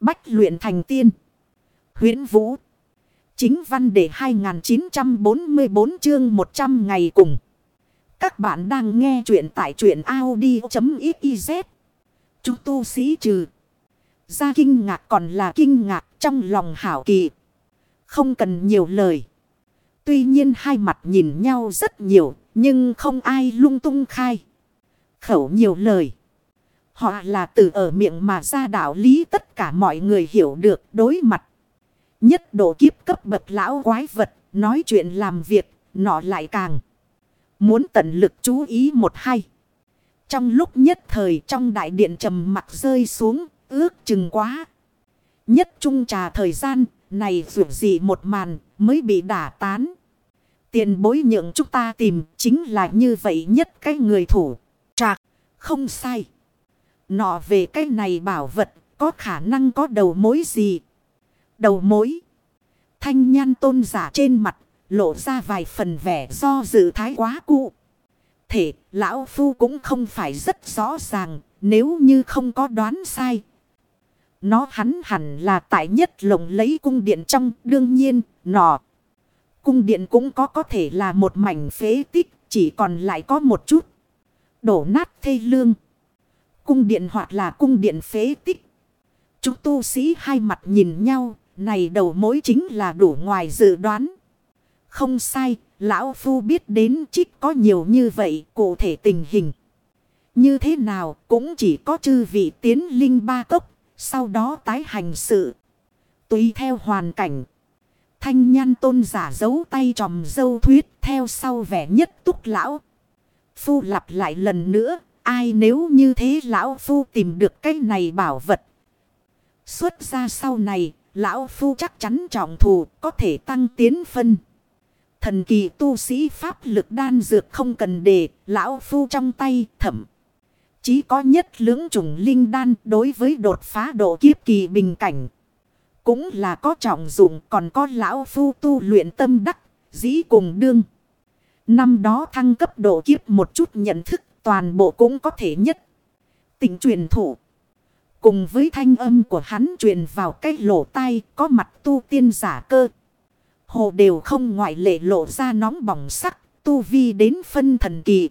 Bách luyện thành tiên. huyễn Vũ. Chính văn đề 2944 chương 100 ngày cùng. Các bạn đang nghe truyện tại truyện Audi.xyz. Chúng tu sĩ trừ. Ra kinh ngạc còn là kinh ngạc trong lòng hảo kỳ. Không cần nhiều lời. Tuy nhiên hai mặt nhìn nhau rất nhiều. Nhưng không ai lung tung khai. Khẩu nhiều lời. Họ là từ ở miệng mà ra đạo lý tất cả mọi người hiểu được đối mặt. Nhất độ kiếp cấp bậc lão quái vật, nói chuyện làm việc, nọ lại càng. Muốn tận lực chú ý một hay. Trong lúc nhất thời trong đại điện trầm mặt rơi xuống, ước chừng quá. Nhất trung trà thời gian, này dù gì một màn mới bị đả tán. Tiền bối nhượng chúng ta tìm chính là như vậy nhất cái người thủ. Trạc, không sai. Nọ về cái này bảo vật, có khả năng có đầu mối gì? Đầu mối. Thanh nhan tôn giả trên mặt, lộ ra vài phần vẻ do dự thái quá cụ. Thể, lão phu cũng không phải rất rõ ràng, nếu như không có đoán sai. Nó hắn hẳn là tại nhất lồng lấy cung điện trong, đương nhiên, nọ. Cung điện cũng có có thể là một mảnh phế tích, chỉ còn lại có một chút. Đổ nát thê lương cung điện hoặc là cung điện phế tích. Chúng tu sĩ hai mặt nhìn nhau, này đầu mối chính là đủ ngoài dự đoán. Không sai, lão phu biết đến trích có nhiều như vậy, cụ thể tình hình. Như thế nào cũng chỉ có chư vị tiến linh ba cốc, sau đó tái hành sự. Tùy theo hoàn cảnh. Thanh nhan tôn giả giấu tay tròm dâu thuyết theo sau vẻ nhất túc lão. Phu lặp lại lần nữa Ai nếu như thế lão phu tìm được cái này bảo vật. Xuất ra sau này, lão phu chắc chắn trọng thù có thể tăng tiến phân. Thần kỳ tu sĩ pháp lực đan dược không cần để lão phu trong tay thẩm. Chỉ có nhất lưỡng trùng linh đan đối với đột phá độ kiếp kỳ bình cảnh. Cũng là có trọng dụng còn có lão phu tu luyện tâm đắc, dĩ cùng đương. Năm đó thăng cấp độ kiếp một chút nhận thức toàn bộ cũng có thể nhất. Tình truyền thủ. Cùng với thanh âm của hắn truyền vào cái lỗ tai có mặt tu tiên giả cơ. Hồ đều không ngoại lệ lộ ra nóng bỏng sắc, tu vi đến phân thần kỳ.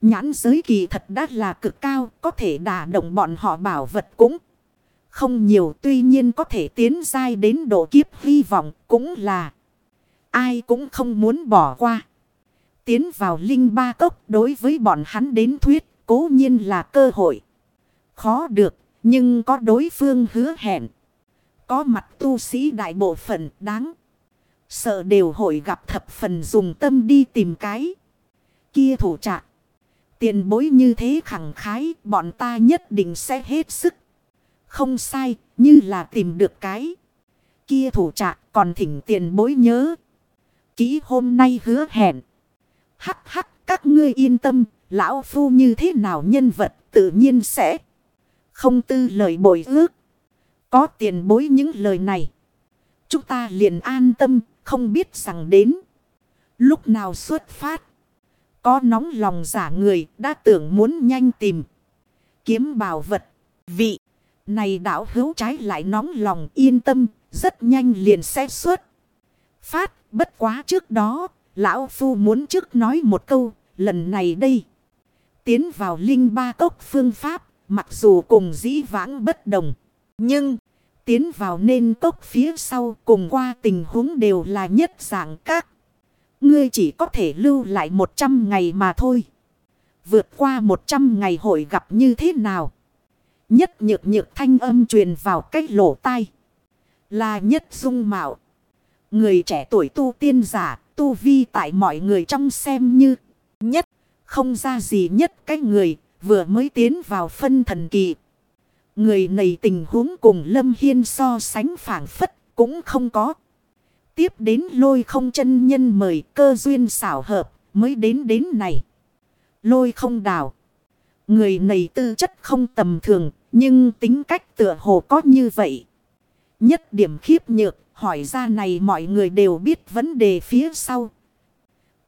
Nhãn giới kỳ thật đã là cực cao, có thể đả động bọn họ bảo vật cũng không nhiều. Tuy nhiên có thể tiến dai đến độ kiếp hy vọng cũng là ai cũng không muốn bỏ qua tiến vào linh ba cốc đối với bọn hắn đến thuyết cố nhiên là cơ hội. Khó được, nhưng có đối phương hứa hẹn. Có mặt tu sĩ đại bộ phận đáng. Sợ đều hội gặp thập phần dùng tâm đi tìm cái. Kia thủ trạng. Tiền bối như thế khẳng khái bọn ta nhất định sẽ hết sức. Không sai như là tìm được cái. Kia thủ trạng còn thỉnh tiền bối nhớ. Ký hôm nay hứa hẹn. Hắc hắc các ngươi yên tâm, lão phu như thế nào nhân vật tự nhiên sẽ không tư lời bồi ước. Có tiền bối những lời này. Chúng ta liền an tâm, không biết rằng đến. Lúc nào xuất phát. Có nóng lòng giả người đã tưởng muốn nhanh tìm. Kiếm bảo vật. Vị. Này đảo hữu trái lại nóng lòng yên tâm. Rất nhanh liền sẽ xuất. Phát bất quá trước đó Lão Phu muốn trước nói một câu, lần này đây. Tiến vào linh ba cốc phương pháp, mặc dù cùng dĩ vãng bất đồng. Nhưng, tiến vào nên cốc phía sau cùng qua tình huống đều là nhất dạng các. Ngươi chỉ có thể lưu lại 100 ngày mà thôi. Vượt qua 100 ngày hội gặp như thế nào? Nhất nhược nhược thanh âm truyền vào cách lỗ tai. Là nhất dung mạo. Người trẻ tuổi tu tiên giả tu vi tại mọi người trong xem như nhất. Không ra gì nhất cái người vừa mới tiến vào phân thần kỳ. Người này tình huống cùng Lâm Hiên so sánh phản phất cũng không có. Tiếp đến lôi không chân nhân mời cơ duyên xảo hợp mới đến đến này. Lôi không đào. Người này tư chất không tầm thường nhưng tính cách tựa hồ có như vậy. Nhất điểm khiếp nhược Hỏi ra này mọi người đều biết vấn đề phía sau.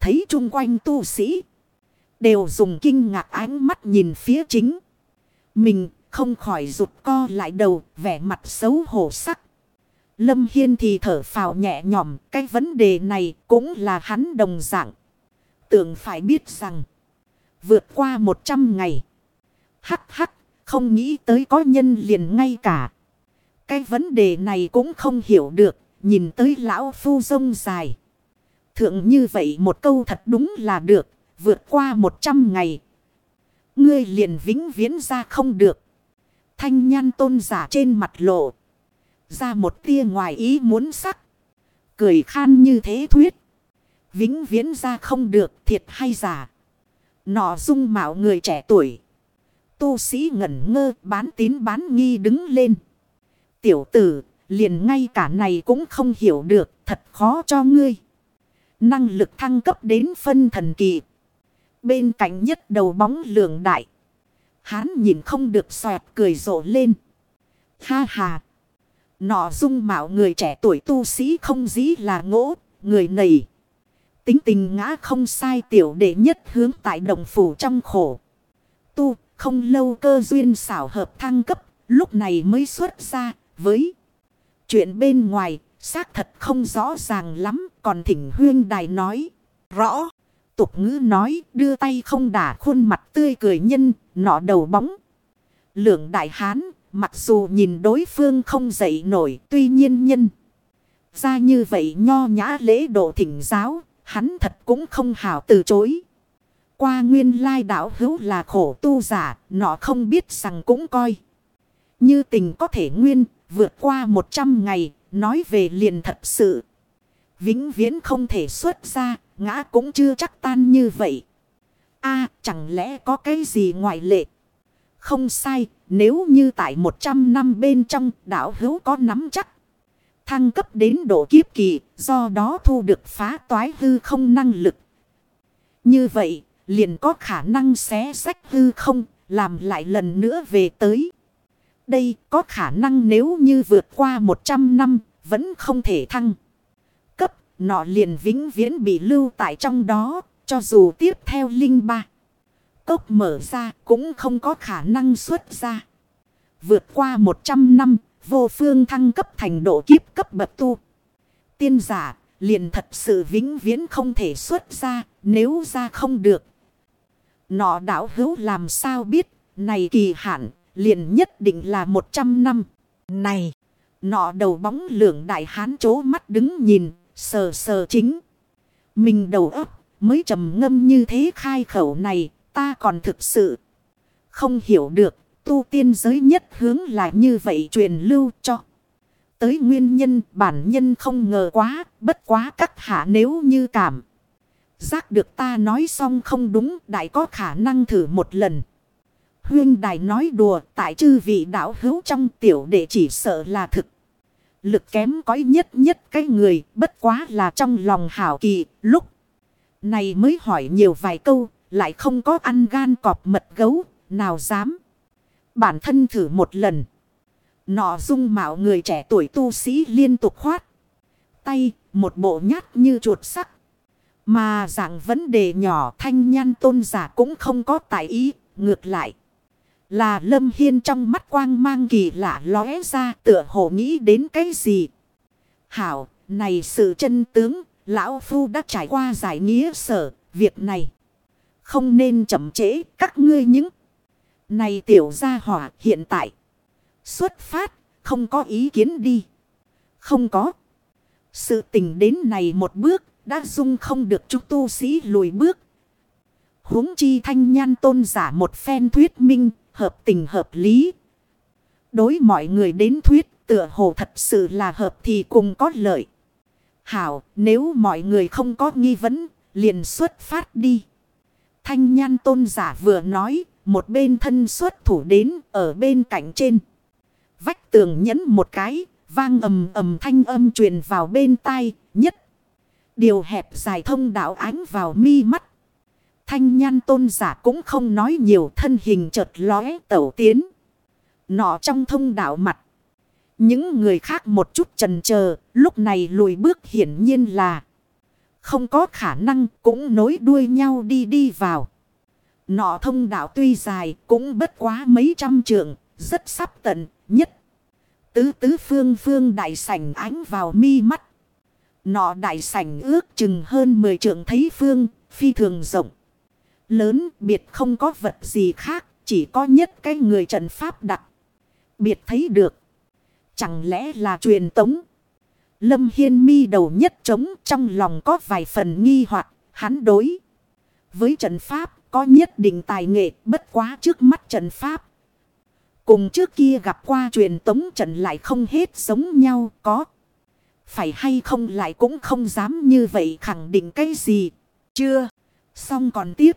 Thấy chung quanh tu sĩ. Đều dùng kinh ngạc ánh mắt nhìn phía chính. Mình không khỏi rụt co lại đầu, vẻ mặt xấu hổ sắc. Lâm Hiên thì thở phào nhẹ nhõm, cái vấn đề này cũng là hắn đồng dạng. Tưởng phải biết rằng, vượt qua 100 ngày. Hắc hắc, không nghĩ tới có nhân liền ngay cả. Cái vấn đề này cũng không hiểu được, nhìn tới lão phu rông dài. Thượng như vậy một câu thật đúng là được, vượt qua 100 ngày. Ngươi liền vĩnh viễn ra không được. Thanh nhan tôn giả trên mặt lộ. Ra một tia ngoài ý muốn sắc. Cười khan như thế thuyết. Vĩnh viễn ra không được thiệt hay giả. Nọ dung mạo người trẻ tuổi. Tu sĩ ngẩn ngơ bán tín bán nghi đứng lên. Tiểu tử, liền ngay cả này cũng không hiểu được, thật khó cho ngươi. Năng lực thăng cấp đến phân thần kỳ. Bên cạnh nhất đầu bóng lượng đại. Hán nhìn không được xoẹt cười rộ lên. Ha ha. Nọ dung mạo người trẻ tuổi tu sĩ không dĩ là ngỗ. Người này. Tính tình ngã không sai tiểu đệ nhất hướng tại đồng phủ trong khổ. Tu, không lâu cơ duyên xảo hợp thăng cấp. Lúc này mới xuất ra với. Chuyện bên ngoài xác thật không rõ ràng lắm. Còn thỉnh huyên đài nói. Rõ tục ngữ nói đưa tay không đả khuôn mặt tươi cười nhân, nọ đầu bóng. Lượng đại hán, mặc dù nhìn đối phương không dậy nổi, tuy nhiên nhân. Ra như vậy nho nhã lễ độ thỉnh giáo, hắn thật cũng không hảo từ chối. Qua nguyên lai đảo hữu là khổ tu giả, nọ không biết rằng cũng coi. Như tình có thể nguyên, vượt qua một trăm ngày, nói về liền thật sự. Vĩnh viễn không thể xuất ra, ngã cũng chưa chắc tan như vậy. a chẳng lẽ có cái gì ngoại lệ? Không sai, nếu như tại 100 năm bên trong đảo hữu có nắm chắc. Thăng cấp đến độ kiếp kỳ, do đó thu được phá toái hư không năng lực. Như vậy, liền có khả năng xé sách hư không, làm lại lần nữa về tới. Đây có khả năng nếu như vượt qua 100 năm, vẫn không thể thăng cấp, nọ liền vĩnh viễn bị lưu tại trong đó, cho dù tiếp theo linh ba. Cốc mở ra cũng không có khả năng xuất ra. Vượt qua 100 năm, vô phương thăng cấp thành độ kiếp cấp bậc tu. Tiên giả, liền thật sự vĩnh viễn không thể xuất ra, nếu ra không được. Nọ đảo hữu làm sao biết, này kỳ hạn, liền nhất định là 100 năm. Này, nọ đầu bóng lượng đại hán chố mắt đứng nhìn, Sờ sờ chính. Mình đầu óc mới trầm ngâm như thế khai khẩu này ta còn thực sự không hiểu được tu tiên giới nhất hướng là như vậy truyền lưu cho. Tới nguyên nhân bản nhân không ngờ quá bất quá các hạ nếu như cảm. Giác được ta nói xong không đúng đại có khả năng thử một lần. Huyên đài nói đùa, tại chư vị đạo hữu trong tiểu đệ chỉ sợ là thực. Lực kém cõi nhất nhất cái người, bất quá là trong lòng hảo kỳ, lúc. Này mới hỏi nhiều vài câu, lại không có ăn gan cọp mật gấu, nào dám. Bản thân thử một lần. Nọ dung mạo người trẻ tuổi tu sĩ liên tục khoát. Tay, một bộ nhát như chuột sắc. Mà dạng vấn đề nhỏ thanh nhan tôn giả cũng không có tại ý. Ngược lại. Là Lâm Hiên trong mắt quang mang kỳ lạ lóe ra tựa hồ nghĩ đến cái gì. Hảo, này sự chân tướng, Lão Phu đã trải qua giải nghĩa sở, việc này. Không nên chậm trễ các ngươi những. Này tiểu gia hỏa hiện tại. Xuất phát, không có ý kiến đi. Không có. Sự tình đến này một bước, đã dung không được chúng tu sĩ lùi bước. huống chi thanh nhan tôn giả một phen thuyết minh, hợp tình hợp lý. Đối mọi người đến thuyết tựa hồ thật sự là hợp thì cùng có lợi. Hảo, nếu mọi người không có nghi vấn, liền xuất phát đi. Thanh nhan tôn giả vừa nói, một bên thân xuất thủ đến ở bên cạnh trên. Vách tường nhấn một cái, vang ầm ầm thanh âm truyền vào bên tai, nhất. Điều hẹp dài thông đạo ánh vào mi mắt. Thanh nhan tôn giả cũng không nói nhiều thân hình chợt lóe tẩu tiến. Nọ trong thông đạo mặt. Những người khác một chút trần chờ lúc này lùi bước hiển nhiên là không có khả năng cũng nối đuôi nhau đi đi vào. Nọ thông đạo tuy dài cũng bất quá mấy trăm trượng, rất sắp tận, nhất. Tứ tứ phương phương đại sảnh ánh vào mi mắt. Nọ đại sảnh ước chừng hơn 10 trượng thấy phương, phi thường rộng. Lớn biệt không có vật gì khác, chỉ có nhất cái người trận pháp đặc. Biệt thấy được. Chẳng lẽ là truyền tống? Lâm Hiên mi đầu nhất trống trong lòng có vài phần nghi hoặc hắn đối. Với trận pháp có nhất định tài nghệ bất quá trước mắt trận pháp. Cùng trước kia gặp qua truyền tống trận lại không hết giống nhau có. Phải hay không lại cũng không dám như vậy khẳng định cái gì. Chưa. Xong còn tiếp.